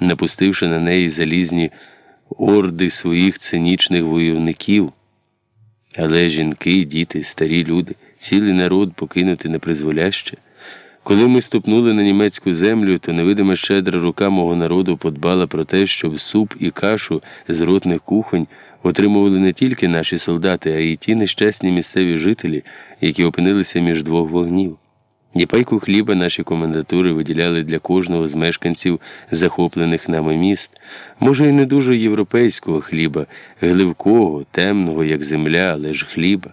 напустивши на неї залізні орди своїх цинічних войовників. Але жінки, діти, старі люди, цілий народ покинути непризволяще. Коли ми ступнули на німецьку землю, то невидима щедра рука мого народу подбала про те, щоб суп і кашу з ротних кухонь отримували не тільки наші солдати, а й ті нещасні місцеві жителі, які опинилися між двох вогнів. Ні пайку хліба наші комендатури виділяли для кожного з мешканців захоплених нами міст, може, і не дуже європейського хліба, гливкого, темного, як земля, але ж хліба.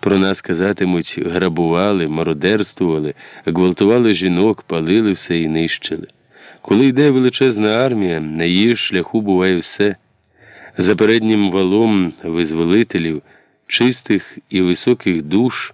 Про нас казатимуть, грабували, мародерствували, гвалтували жінок, палили все і нищили. Коли йде величезна армія, на її шляху буває все. За переднім валом визволителів, чистих і високих душ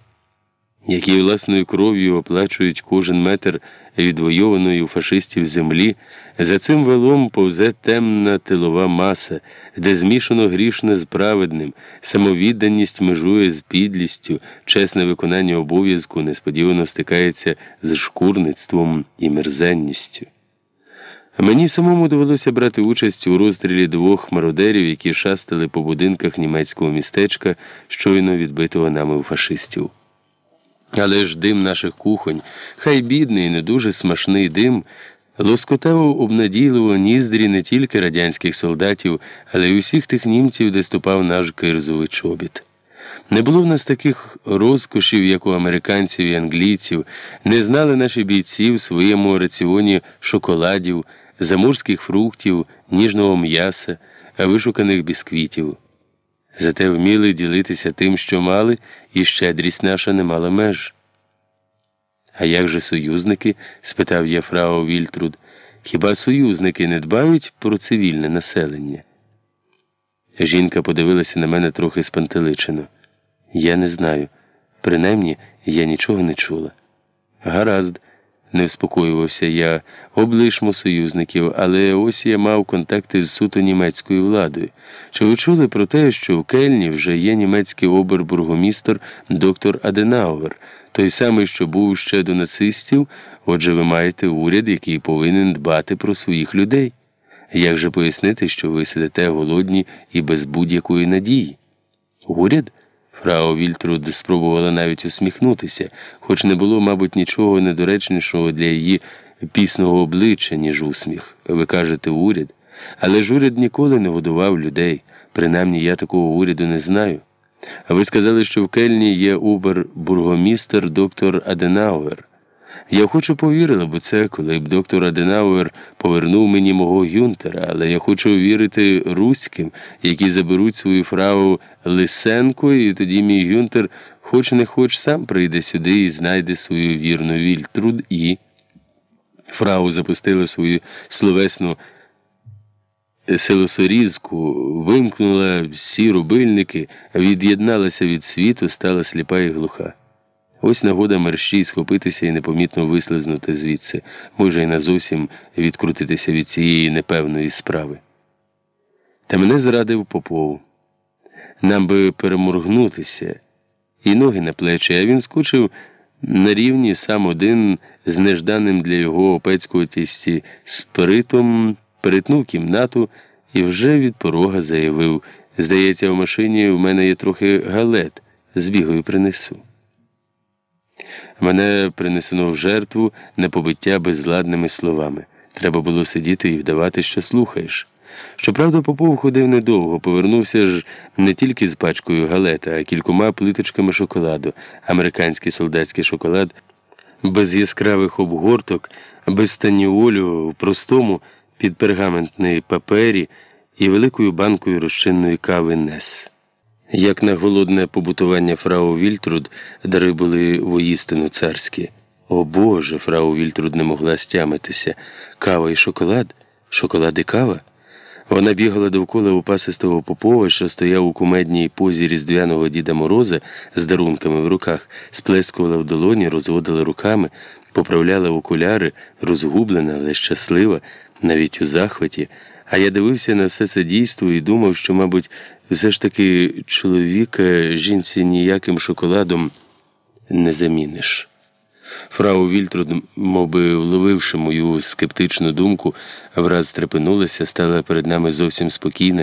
які власною кров'ю оплачують кожен метр відвойованої у фашистів землі, за цим велом повзе темна тилова маса, де змішано грішне з праведним, самовідданість межує з підлістю, чесне виконання обов'язку несподівано стикається з шкурництвом і мерзенністю. Мені самому довелося брати участь у розстрілі двох мародерів, які шастали по будинках німецького містечка, щойно відбитого нами у фашистів. Але ж дим наших кухонь, хай бідний, не дуже смачний дим, лоскотав обнадійливо ніздрі не тільки радянських солдатів, але й усіх тих німців, де ступав наш кирзовий чобіт. Не було в нас таких розкошів, як у американців і англійців, не знали наші бійці в своєму раціоні шоколадів, заморських фруктів, ніжного м'яса, вишуканих бісквітів. Зате вміли ділитися тим, що мали, і щедрість наша не мала меж. А як же союзники? спитав я фрау Вільтруд. Хіба союзники не дбають про цивільне населення? Жінка подивилася на мене трохи спантеличено. Я не знаю. Принаймні, я нічого не чула. Гаразд не вспокоювався я, облишмо союзників, але ось я мав контакти з суто німецькою владою. Чи ви чули про те, що в Кельні вже є німецький обербургомістр доктор Аденауер, той самий, що був ще до нацистів, отже, ви маєте уряд, який повинен дбати про своїх людей. Як же пояснити, що ви сидите голодні і без будь-якої надії? Уряд? Фрау Вільтруд спробувала навіть усміхнутися, хоч не було, мабуть, нічого недоречнішого для її пісного обличчя, ніж усміх. Ви кажете, уряд. Але ж уряд ніколи не годував людей. Принаймні я такого уряду не знаю. А ви сказали, що в Кельні є убер-бургомістер доктор Аденауер. Я хочу повірила, бо це, коли б доктор Аденауер повернув мені мого Гюнтера, але я хочу вірити руським, які заберуть свою фрау Лисенко, і тоді мій Гюнтер, хоч не хоч сам прийде сюди і знайде свою вірну вільтруд і. Фрау запустила свою словесну селосорізку, вимкнула всі рубильники, від'єдналася від світу, стала сліпа і глуха. Ось нагода мерщій схопитися і непомітно вислизнути звідси, може, й назовсім відкрутитися від цієї непевної справи. Та мене зрадив Попов. Нам би переморгнутися, і ноги на плечі, а він скучив на рівні сам один з нежданим для його опецького тісті спритом, перетнув кімнату і вже від порога заявив Здається, в машині в мене є трохи галет, збігаю принесу. Мене принесено в жертву на побиття безладними словами. Треба було сидіти і вдавати, що слухаєш. Щоправда, Попов ходив недовго, повернувся ж не тільки з пачкою галета, а кількома плиточками шоколаду, американський солдатський шоколад, без яскравих обгорток, без станіолю, в простому під підпергаментній папері і великою банкою розчинної кави Нес. Як на голодне побутування фрау Вільтруд, дари були воїстину царські. О Боже, фрау Вільтруд не могла стямитися. Кава і шоколад, шоколад і кава. Вона бігала довкола упасистого попова, що стояв у кумедній позі різдвяного Діда Мороза з дарунками в руках, сплескувала в долоні, розводила руками, поправляла окуляри, розгублена, але щаслива, навіть у захваті. А я дивився на все це дійство і думав, що, мабуть, все ж таки чоловіка жінці ніяким шоколадом не заміниш. Фрау Вільтруд, мовби вловивши мою скептичну думку, враз стрепенулася, стала перед нами зовсім спокійна